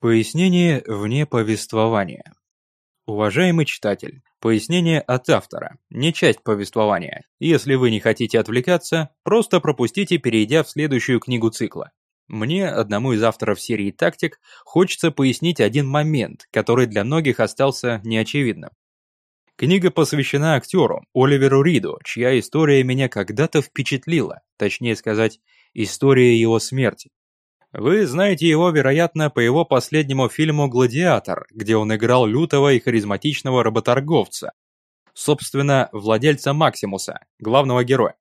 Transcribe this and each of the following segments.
Пояснение вне повествования. Уважаемый читатель, пояснение от автора, не часть повествования. Если вы не хотите отвлекаться, просто пропустите, перейдя в следующую книгу цикла. Мне, одному из авторов серии «Тактик», хочется пояснить один момент, который для многих остался неочевидным. Книга посвящена актеру Оливеру Риду, чья история меня когда-то впечатлила, точнее сказать, история его смерти. Вы знаете его, вероятно, по его последнему фильму «Гладиатор», где он играл лютого и харизматичного работорговца. Собственно, владельца Максимуса, главного героя.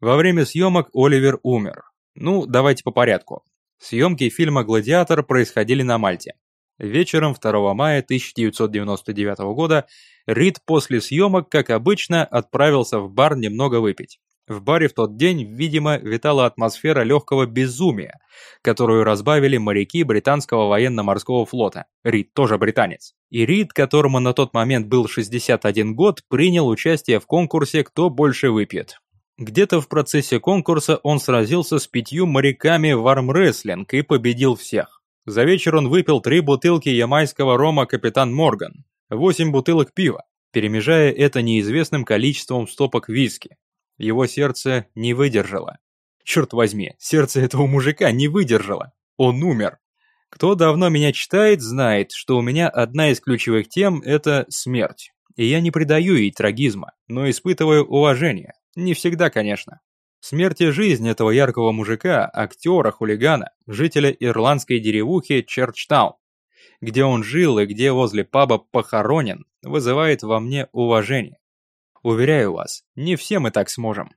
Во время съемок Оливер умер. Ну, давайте по порядку. Съемки фильма «Гладиатор» происходили на Мальте. Вечером 2 мая 1999 года Рид после съемок, как обычно, отправился в бар немного выпить. В баре в тот день, видимо, витала атмосфера легкого безумия, которую разбавили моряки британского военно-морского флота. Рид тоже британец. И Рид, которому на тот момент был 61 год, принял участие в конкурсе «Кто больше выпьет». Где-то в процессе конкурса он сразился с пятью моряками в армрестлинг и победил всех. За вечер он выпил три бутылки ямайского рома «Капитан Морган», восемь бутылок пива, перемежая это неизвестным количеством стопок виски. Его сердце не выдержало. Черт возьми, сердце этого мужика не выдержало. Он умер. Кто давно меня читает, знает, что у меня одна из ключевых тем – это смерть. И я не придаю ей трагизма, но испытываю уважение. Не всегда, конечно. Смерть и жизнь этого яркого мужика, актера, хулигана, жителя ирландской деревухи Черчтаун, где он жил и где возле паба похоронен, вызывает во мне уважение. Уверяю вас, не все мы так сможем.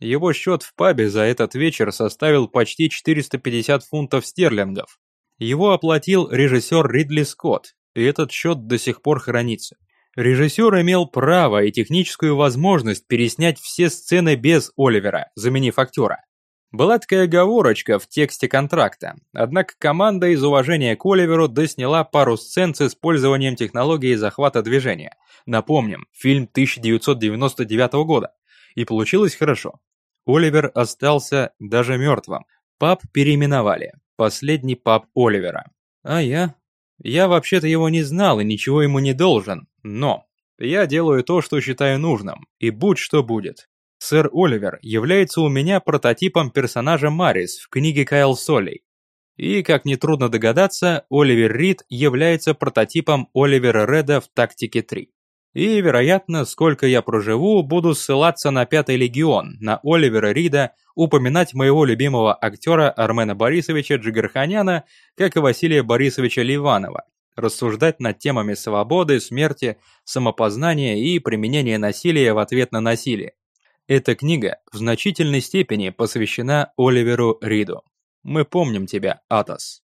Его счет в пабе за этот вечер составил почти 450 фунтов стерлингов. Его оплатил режиссер Ридли Скотт, и этот счет до сих пор хранится. Режиссер имел право и техническую возможность переснять все сцены без Оливера, заменив актера. Была такая оговорочка в тексте контракта, однако команда из уважения к Оливеру досняла пару сцен с использованием технологии захвата движения. Напомним, фильм 1999 года. И получилось хорошо. Оливер остался даже мертвым. Пап переименовали. Последний пап Оливера. А я? Я вообще-то его не знал и ничего ему не должен, но я делаю то, что считаю нужным, и будь что будет. Сэр Оливер является у меня прототипом персонажа Марис в книге Кайл Солей. И, как нетрудно догадаться, Оливер Рид является прототипом Оливера Реда в «Тактике 3». И, вероятно, сколько я проживу, буду ссылаться на Пятый Легион, на Оливера Рида, упоминать моего любимого актера Армена Борисовича Джигарханяна, как и Василия Борисовича Ливанова, рассуждать над темами свободы, смерти, самопознания и применения насилия в ответ на насилие. Эта книга в значительной степени посвящена Оливеру Риду. Мы помним тебя, Атос.